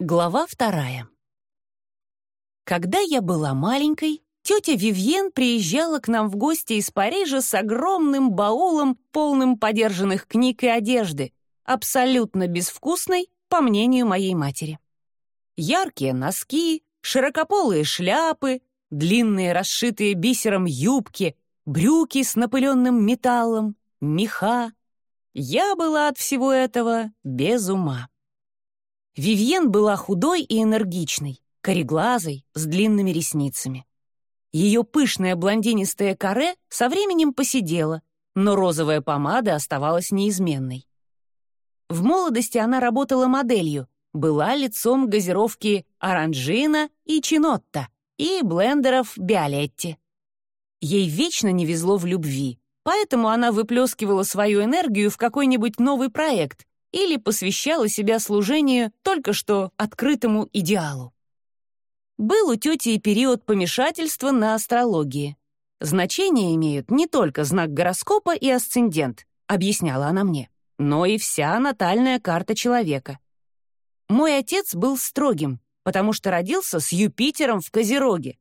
Глава вторая. Когда я была маленькой, тетя Вивьен приезжала к нам в гости из Парижа с огромным баулом, полным подержанных книг и одежды, абсолютно безвкусной, по мнению моей матери. Яркие носки, широкополые шляпы, длинные расшитые бисером юбки, брюки с напыленным металлом, меха. Я была от всего этого без ума. Вивьен была худой и энергичной, кореглазой, с длинными ресницами. Ее пышное блондинистое каре со временем посидело, но розовая помада оставалась неизменной. В молодости она работала моделью, была лицом газировки «Оранжина» и «Чинотта» и блендеров «Биолетти». Ей вечно не везло в любви, поэтому она выплескивала свою энергию в какой-нибудь новый проект, или посвящала себя служению только что открытому идеалу. Был у тети период помешательства на астрологии. Значение имеют не только знак гороскопа и асцендент, объясняла она мне, но и вся натальная карта человека. Мой отец был строгим, потому что родился с Юпитером в Козероге.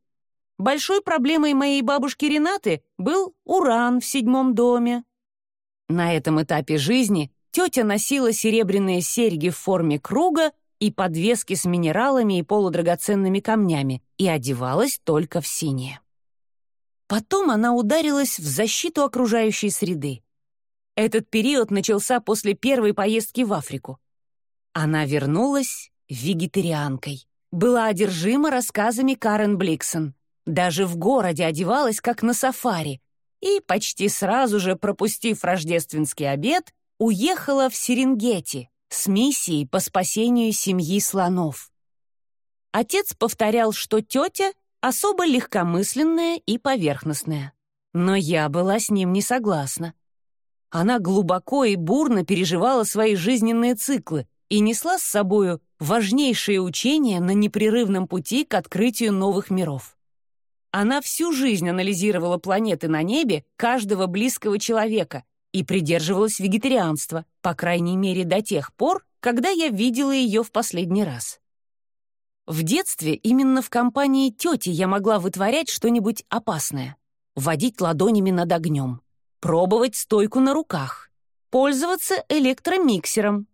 Большой проблемой моей бабушки Ренаты был Уран в седьмом доме. На этом этапе жизни тетя носила серебряные серьги в форме круга и подвески с минералами и полудрагоценными камнями и одевалась только в синее. Потом она ударилась в защиту окружающей среды. Этот период начался после первой поездки в Африку. Она вернулась вегетарианкой, была одержима рассказами Карен Бликсон, даже в городе одевалась как на сафари и, почти сразу же пропустив рождественский обед, уехала в Серенгети с миссией по спасению семьи слонов. Отец повторял, что тетя особо легкомысленная и поверхностная. Но я была с ним не согласна. Она глубоко и бурно переживала свои жизненные циклы и несла с собою важнейшие учения на непрерывном пути к открытию новых миров. Она всю жизнь анализировала планеты на небе каждого близкого человека и придерживалась вегетарианства, по крайней мере до тех пор, когда я видела ее в последний раз. В детстве именно в компании тети я могла вытворять что-нибудь опасное. Водить ладонями над огнем, пробовать стойку на руках, пользоваться электромиксером.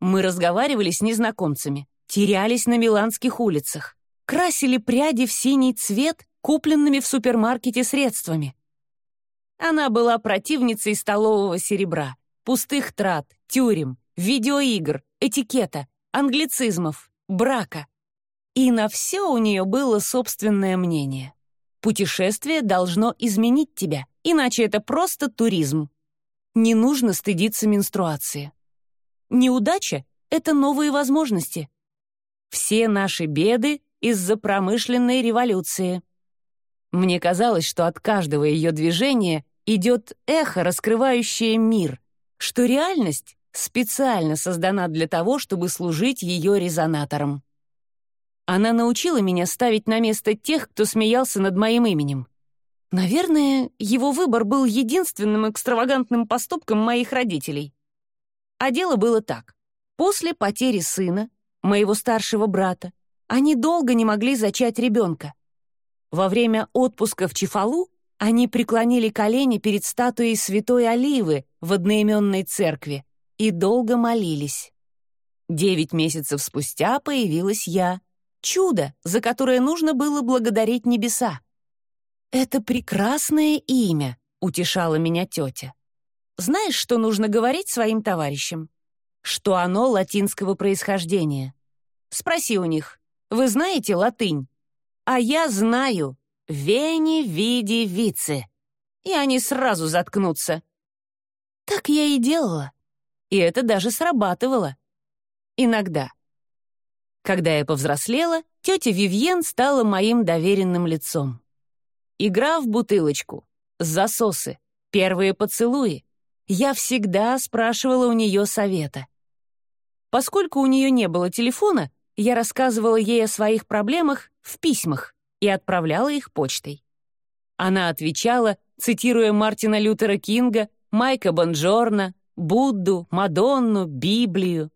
Мы разговаривали с незнакомцами, терялись на миланских улицах, красили пряди в синий цвет купленными в супермаркете средствами, она была противницей столового серебра, пустых трат, тюрем, видеоигр, этикета, англицизмов, брака. И на все у нее было собственное мнение. Путешествие должно изменить тебя, иначе это просто туризм. Не нужно стыдиться менструации. Неудача — это новые возможности. Все наши беды из-за промышленной революции. Мне казалось, что от каждого ее движения идет эхо, раскрывающее мир, что реальность специально создана для того, чтобы служить ее резонатором. Она научила меня ставить на место тех, кто смеялся над моим именем. Наверное, его выбор был единственным экстравагантным поступком моих родителей. А дело было так. После потери сына, моего старшего брата, они долго не могли зачать ребенка. Во время отпуска в Чифалу они преклонили колени перед статуей святой Оливы в одноименной церкви и долго молились. Девять месяцев спустя появилась я. Чудо, за которое нужно было благодарить небеса. «Это прекрасное имя», — утешала меня тетя. «Знаешь, что нужно говорить своим товарищам? Что оно латинского происхождения. Спроси у них, вы знаете латынь? А я знаю, «Вени, види, вице». И они сразу заткнутся. Так я и делала. И это даже срабатывало. Иногда. Когда я повзрослела, тетя Вивьен стала моим доверенным лицом. Игра в бутылочку, засосы, первые поцелуи. Я всегда спрашивала у нее совета. Поскольку у нее не было телефона, я рассказывала ей о своих проблемах в письмах и отправляла их почтой. Она отвечала, цитируя Мартина Лютера Кинга, Майка Бонджорна, Будду, Мадонну, Библию.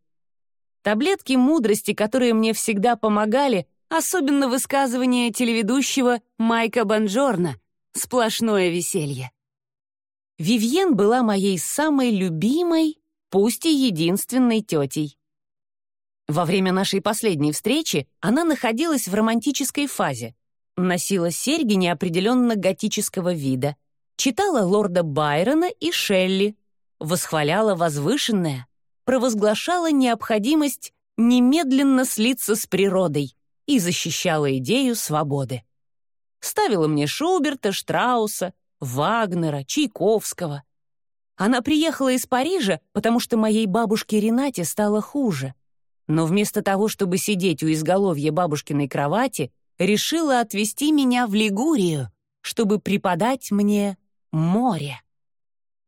Таблетки мудрости, которые мне всегда помогали, особенно высказывания телеведущего Майка Бонжорна. Сплошное веселье. Вивьен была моей самой любимой, пусть и единственной тетей. Во время нашей последней встречи она находилась в романтической фазе. Носила серьги неопределенно готического вида, читала лорда Байрона и Шелли, восхваляла возвышенное, провозглашала необходимость немедленно слиться с природой и защищала идею свободы. Ставила мне Шуберта, Штрауса, Вагнера, Чайковского. Она приехала из Парижа, потому что моей бабушке Ренате стало хуже. Но вместо того, чтобы сидеть у изголовья бабушкиной кровати, решила отвезти меня в Лигурию, чтобы преподать мне море.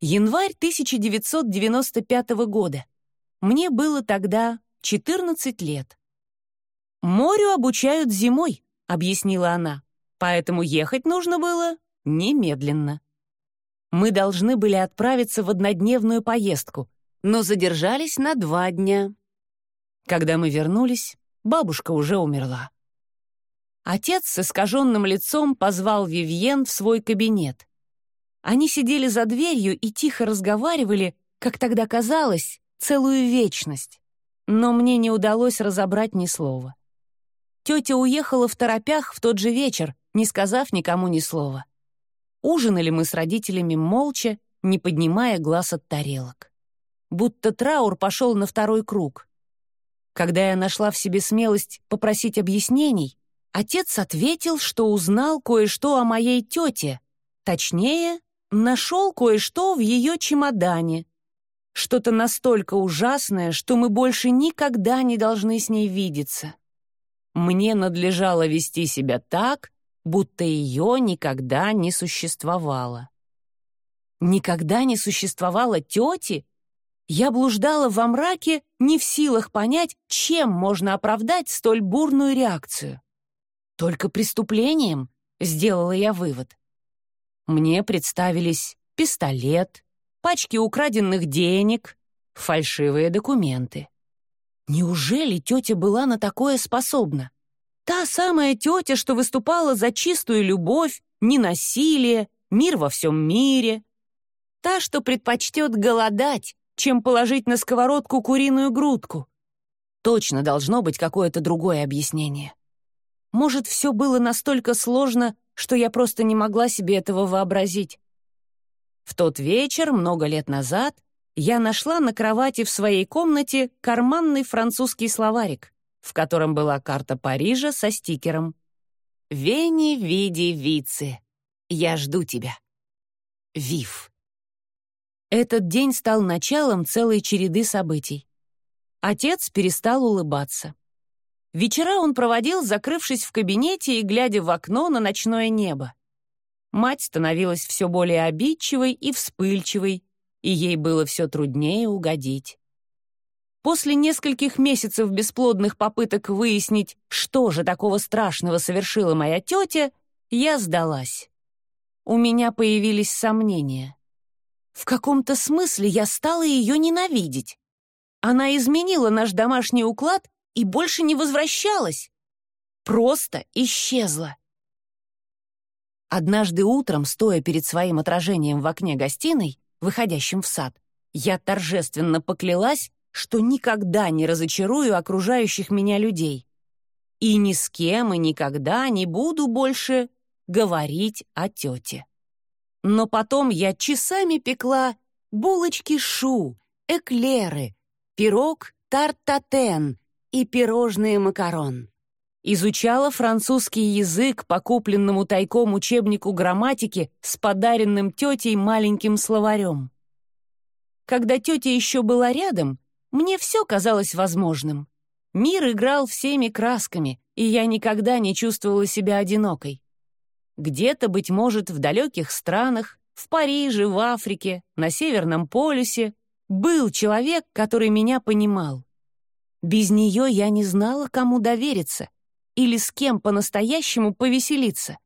Январь 1995 года. Мне было тогда 14 лет. «Морю обучают зимой», — объяснила она, «поэтому ехать нужно было немедленно». Мы должны были отправиться в однодневную поездку, но задержались на два дня. Когда мы вернулись, бабушка уже умерла. Отец с искаженным лицом позвал Вивьен в свой кабинет. Они сидели за дверью и тихо разговаривали, как тогда казалось, целую вечность. Но мне не удалось разобрать ни слова. Тетя уехала в торопях в тот же вечер, не сказав никому ни слова. Ужинали мы с родителями молча, не поднимая глаз от тарелок. Будто траур пошел на второй круг. Когда я нашла в себе смелость попросить объяснений, отец ответил, что узнал кое-что о моей тете, точнее, нашел кое-что в ее чемодане, что-то настолько ужасное, что мы больше никогда не должны с ней видеться. Мне надлежало вести себя так, будто ее никогда не существовало. Никогда не существовало тети? Я блуждала во мраке, не в силах понять, чем можно оправдать столь бурную реакцию. Только преступлением, сделала я вывод. Мне представились пистолет, пачки украденных денег, фальшивые документы. Неужели тетя была на такое способна? Та самая тетя, что выступала за чистую любовь, ненасилие, мир во всем мире. Та, что предпочтет голодать, чем положить на сковородку куриную грудку. Точно должно быть какое-то другое объяснение. Может, все было настолько сложно, что я просто не могла себе этого вообразить. В тот вечер, много лет назад, я нашла на кровати в своей комнате карманный французский словарик, в котором была карта Парижа со стикером «Вени, види, вице. Я жду тебя. Вив». Этот день стал началом целой череды событий. Отец перестал улыбаться. Вечера он проводил, закрывшись в кабинете и глядя в окно на ночное небо. Мать становилась все более обидчивой и вспыльчивой, и ей было все труднее угодить. После нескольких месяцев бесплодных попыток выяснить, что же такого страшного совершила моя тетя, я сдалась. У меня появились сомнения. В каком-то смысле я стала ее ненавидеть. Она изменила наш домашний уклад и больше не возвращалась. Просто исчезла. Однажды утром, стоя перед своим отражением в окне гостиной, выходящем в сад, я торжественно поклялась, что никогда не разочарую окружающих меня людей. И ни с кем и никогда не буду больше говорить о тете. Но потом я часами пекла булочки шу, эклеры, пирог тартатен и пирожные макарон изучала французский язык по купленному тайком учебнику грамматики с подаренным тетей маленьким словарем. Когда тетя еще была рядом, мне все казалось возможным. Мир играл всеми красками, и я никогда не чувствовала себя одинокой. Где-то, быть может, в далеких странах, в Париже, в Африке, на Северном полюсе, был человек, который меня понимал. Без нее я не знала, кому довериться, или с кем по-настоящему повеселиться.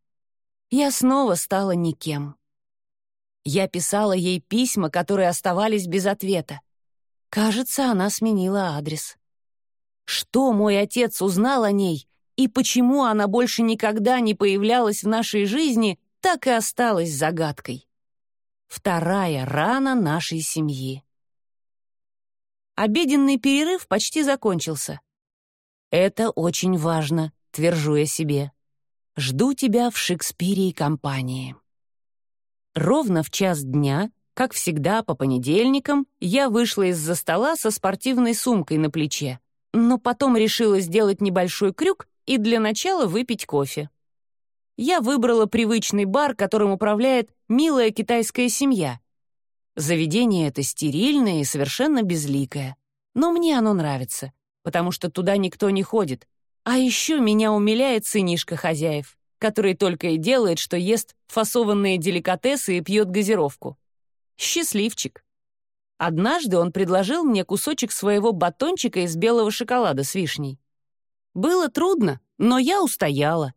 Я снова стала никем. Я писала ей письма, которые оставались без ответа. Кажется, она сменила адрес. Что мой отец узнал о ней и почему она больше никогда не появлялась в нашей жизни, так и осталась загадкой. Вторая рана нашей семьи. Обеденный перерыв почти закончился. «Это очень важно», — твержу я себе. «Жду тебя в Шекспире и компании». Ровно в час дня, как всегда по понедельникам, я вышла из-за стола со спортивной сумкой на плече, но потом решила сделать небольшой крюк и для начала выпить кофе. Я выбрала привычный бар, которым управляет милая китайская семья, Заведение это стерильное и совершенно безликое. Но мне оно нравится, потому что туда никто не ходит. А еще меня умиляет сынишка хозяев, который только и делает, что ест фасованные деликатесы и пьет газировку. Счастливчик. Однажды он предложил мне кусочек своего батончика из белого шоколада с вишней. Было трудно, но я устояла.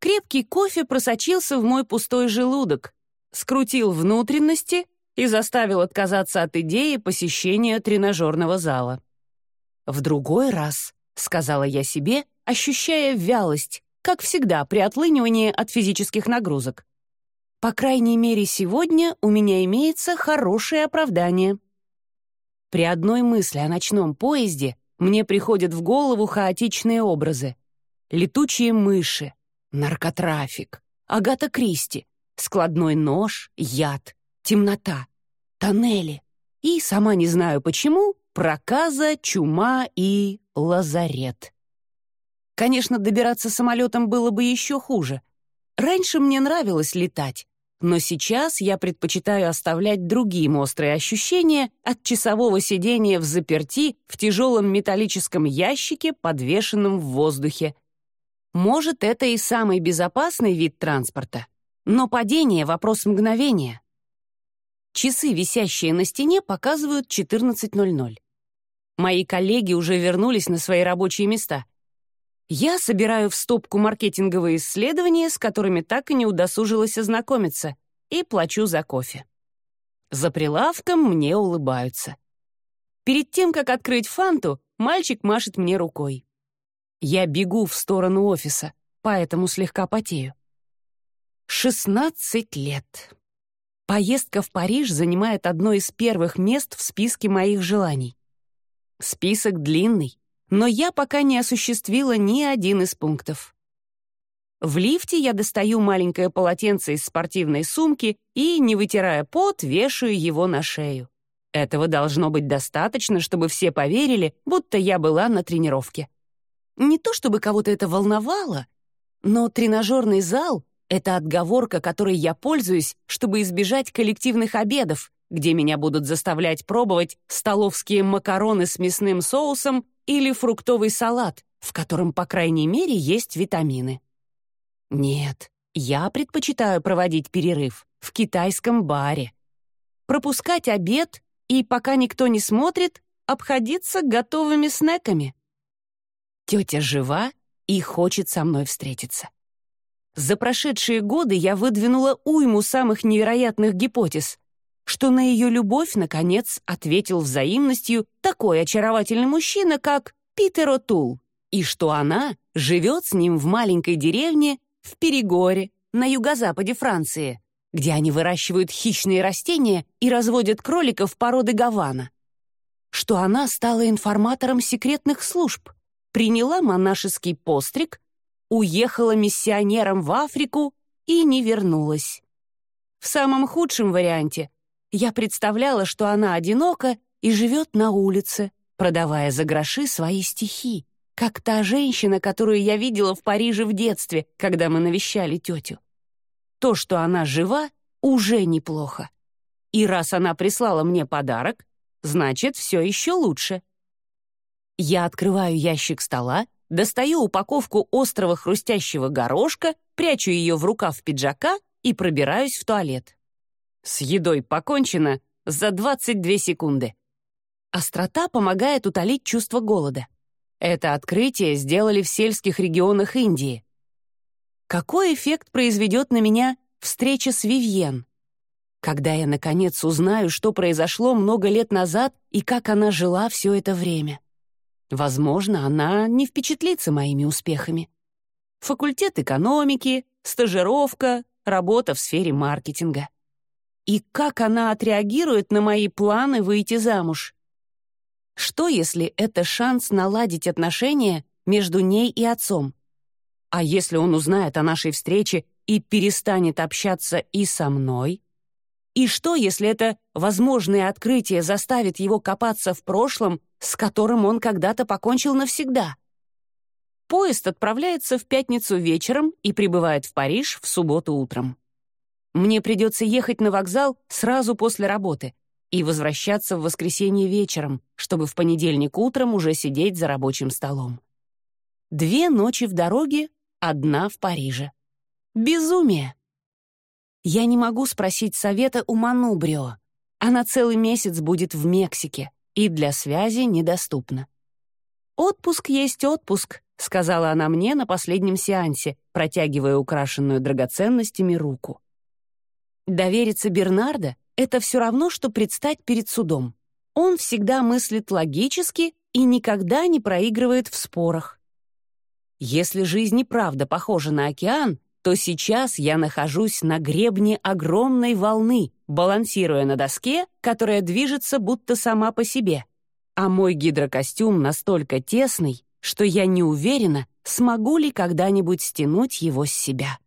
Крепкий кофе просочился в мой пустой желудок, скрутил внутренности и заставил отказаться от идеи посещения тренажерного зала. «В другой раз», — сказала я себе, ощущая вялость, как всегда при отлынивании от физических нагрузок. «По крайней мере, сегодня у меня имеется хорошее оправдание». При одной мысли о ночном поезде мне приходят в голову хаотичные образы. Летучие мыши, наркотрафик, Агата Кристи, складной нож, яд, темнота, тоннели и, сама не знаю почему, проказа, чума и лазарет. Конечно, добираться самолетом было бы еще хуже. Раньше мне нравилось летать, но сейчас я предпочитаю оставлять другим острые ощущения от часового сидения в заперти в тяжелом металлическом ящике, подвешенном в воздухе. Может, это и самый безопасный вид транспорта, но падение — вопрос мгновения. Часы, висящие на стене, показывают 14.00. Мои коллеги уже вернулись на свои рабочие места. Я собираю в стопку маркетинговые исследования, с которыми так и не удосужилась ознакомиться, и плачу за кофе. За прилавком мне улыбаются. Перед тем, как открыть фанту, мальчик машет мне рукой. Я бегу в сторону офиса, поэтому слегка потею. Шестнадцать лет. Поездка в Париж занимает одно из первых мест в списке моих желаний. Список длинный, но я пока не осуществила ни один из пунктов. В лифте я достаю маленькое полотенце из спортивной сумки и, не вытирая пот, вешаю его на шею. Этого должно быть достаточно, чтобы все поверили, будто я была на тренировке. Не то чтобы кого-то это волновало, но тренажерный зал это отговорка, которой я пользуюсь, чтобы избежать коллективных обедов, где меня будут заставлять пробовать столовские макароны с мясным соусом или фруктовый салат, в котором, по крайней мере, есть витамины. Нет, я предпочитаю проводить перерыв в китайском баре. Пропускать обед и, пока никто не смотрит, обходиться готовыми снеками. Тетя жива и хочет со мной встретиться. За прошедшие годы я выдвинула уйму самых невероятных гипотез, что на ее любовь, наконец, ответил взаимностью такой очаровательный мужчина, как Питер О'Тул, и что она живет с ним в маленькой деревне в Перегоре, на юго-западе Франции, где они выращивают хищные растения и разводят кроликов породы гавана. Что она стала информатором секретных служб, приняла монашеский постриг уехала миссионером в Африку и не вернулась. В самом худшем варианте я представляла, что она одинока и живет на улице, продавая за гроши свои стихи, как та женщина, которую я видела в Париже в детстве, когда мы навещали тетю. То, что она жива, уже неплохо. И раз она прислала мне подарок, значит, все еще лучше. Я открываю ящик стола достаю упаковку острого хрустящего горошка, прячу ее в рукав пиджака и пробираюсь в туалет. С едой покончено за 22 секунды. Острота помогает утолить чувство голода. Это открытие сделали в сельских регионах Индии. Какой эффект произведет на меня встреча с Вивьен? Когда я, наконец, узнаю, что произошло много лет назад и как она жила все это время. Возможно, она не впечатлится моими успехами. Факультет экономики, стажировка, работа в сфере маркетинга. И как она отреагирует на мои планы выйти замуж? Что, если это шанс наладить отношения между ней и отцом? А если он узнает о нашей встрече и перестанет общаться и со мной? И что, если это возможное открытие заставит его копаться в прошлом, с которым он когда-то покончил навсегда? Поезд отправляется в пятницу вечером и прибывает в Париж в субботу утром. Мне придется ехать на вокзал сразу после работы и возвращаться в воскресенье вечером, чтобы в понедельник утром уже сидеть за рабочим столом. Две ночи в дороге, одна в Париже. Безумие! Я не могу спросить совета у Манубрио. Она целый месяц будет в Мексике и для связи недоступна. «Отпуск есть отпуск», — сказала она мне на последнем сеансе, протягивая украшенную драгоценностями руку. Довериться Бернардо — это все равно, что предстать перед судом. Он всегда мыслит логически и никогда не проигрывает в спорах. Если жизнь и правда похожа на океан, то сейчас я нахожусь на гребне огромной волны, балансируя на доске, которая движется будто сама по себе. А мой гидрокостюм настолько тесный, что я не уверена, смогу ли когда-нибудь стянуть его с себя.